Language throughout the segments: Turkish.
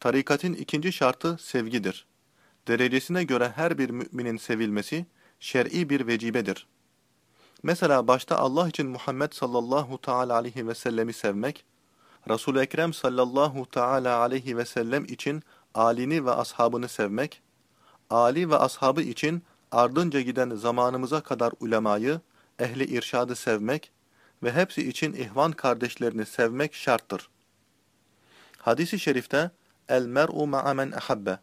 Tarikatın ikinci şartı sevgidir. Derecesine göre her bir müminin sevilmesi, şer'i bir vecibedir. Mesela başta Allah için Muhammed sallallahu teala aleyhi ve sellemi sevmek, Resul-i Ekrem sallallahu teala aleyhi ve sellem için alini ve ashabını sevmek, Ali ve ashabı için ardınca giden zamanımıza kadar ulemayı, ehli irşadı sevmek ve hepsi için ihvan kardeşlerini sevmek şarttır. Hadis-i şerifte el mer'u ma'a men ahabbe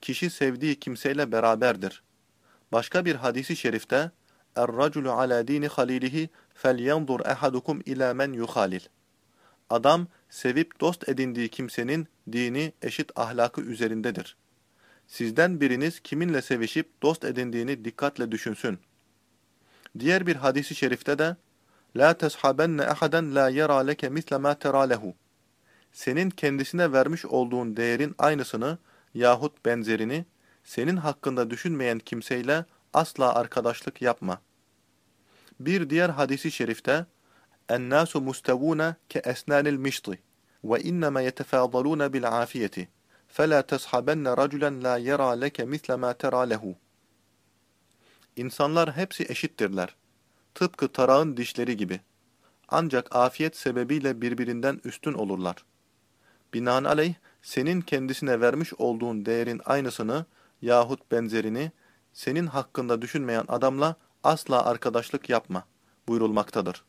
kişi sevdiği kimseyle beraberdir. Başka bir hadisi şerifte er-raculu ala dini halilihi felyanzur ahadukum ila men yuhalil. Adam sevip dost edindiği kimsenin dini eşit ahlakı üzerindedir. Sizden biriniz kiminle sevişip dost edindiğini dikkatle düşünsün. Diğer bir hadisi şerifte de La teshabenne ahaden la yara leke misle ma tera lehu senin kendisine vermiş olduğun değerin aynısını yahut benzerini senin hakkında düşünmeyen kimseyle asla arkadaşlık yapma. Bir diğer hadisi şerifte "En-nasu mustavuna ke esnanil mişti ve innema yetefadaluna bil afiyeti. Fela tashabenne raculen la yara leke misle ma tera lehu." İnsanlar hepsi eşittirler. Tıpkı tarağın dişleri gibi. Ancak afiyet sebebiyle birbirinden üstün olurlar. Binaenaleyh senin kendisine vermiş olduğun değerin aynısını yahut benzerini senin hakkında düşünmeyen adamla asla arkadaşlık yapma buyurulmaktadır.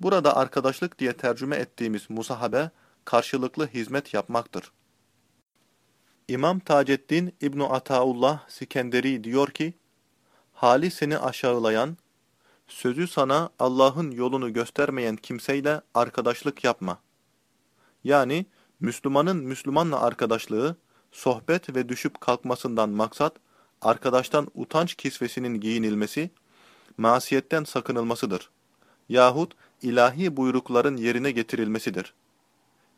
Burada arkadaşlık diye tercüme ettiğimiz musahabe karşılıklı hizmet yapmaktır. İmam Taceddin İbn Ataullah Sikenderi diyor ki, hali seni aşağılayan, sözü sana Allah'ın yolunu göstermeyen kimseyle arkadaşlık yapma. Yani Müslümanın Müslümanla arkadaşlığı, sohbet ve düşüp kalkmasından maksat, arkadaştan utanç kisvesinin giyinilmesi, masiyetten sakınılmasıdır. Yahut ilahi buyrukların yerine getirilmesidir.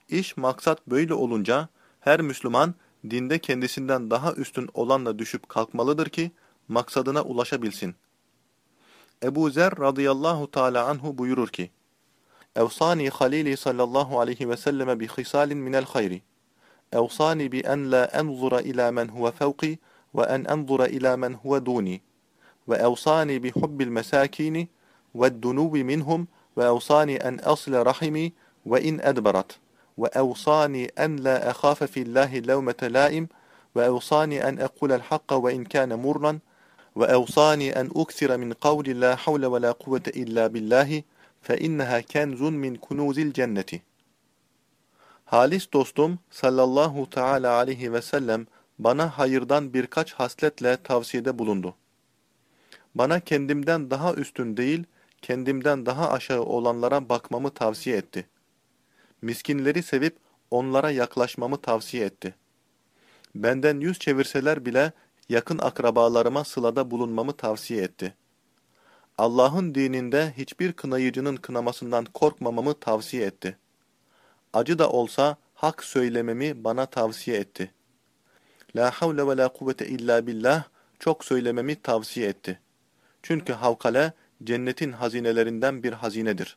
İş maksat böyle olunca, her Müslüman, dinde kendisinden daha üstün olanla düşüp kalkmalıdır ki, maksadına ulaşabilsin. Ebu Zer radıyallahu teala anhu buyurur ki, أوصاني خليلي صلى الله عليه وسلم بخصال من الخير. أوصاني بأن لا أنظر إلى من هو فوقي وأن أنظر إلى من هو دوني. وأوصاني بحب المساكين والدنو منهم وأوصاني أن أصل رحمي وإن أدبرت. وأوصاني أن لا أخاف في الله لومة لائم وأوصاني أن أقول الحق وإن كان مرا وأوصاني أن أكثر من قول لا حول ولا قوة إلا بالله. فَاِنَّهَا كَنْزٌ مِنْ كُنُوزِ الْجَنَّةِ Halis dostum sallallahu teala aleyhi ve sellem bana hayırdan birkaç hasletle tavsiyede bulundu. Bana kendimden daha üstün değil, kendimden daha aşağı olanlara bakmamı tavsiye etti. Miskinleri sevip onlara yaklaşmamı tavsiye etti. Benden yüz çevirseler bile yakın akrabalarıma sılada bulunmamı tavsiye etti. Allah'ın dininde hiçbir kınayıcının kınamasından korkmamamı tavsiye etti. Acı da olsa hak söylememi bana tavsiye etti. La havle ve la kuvvete illa billah çok söylememi tavsiye etti. Çünkü havkale cennetin hazinelerinden bir hazinedir.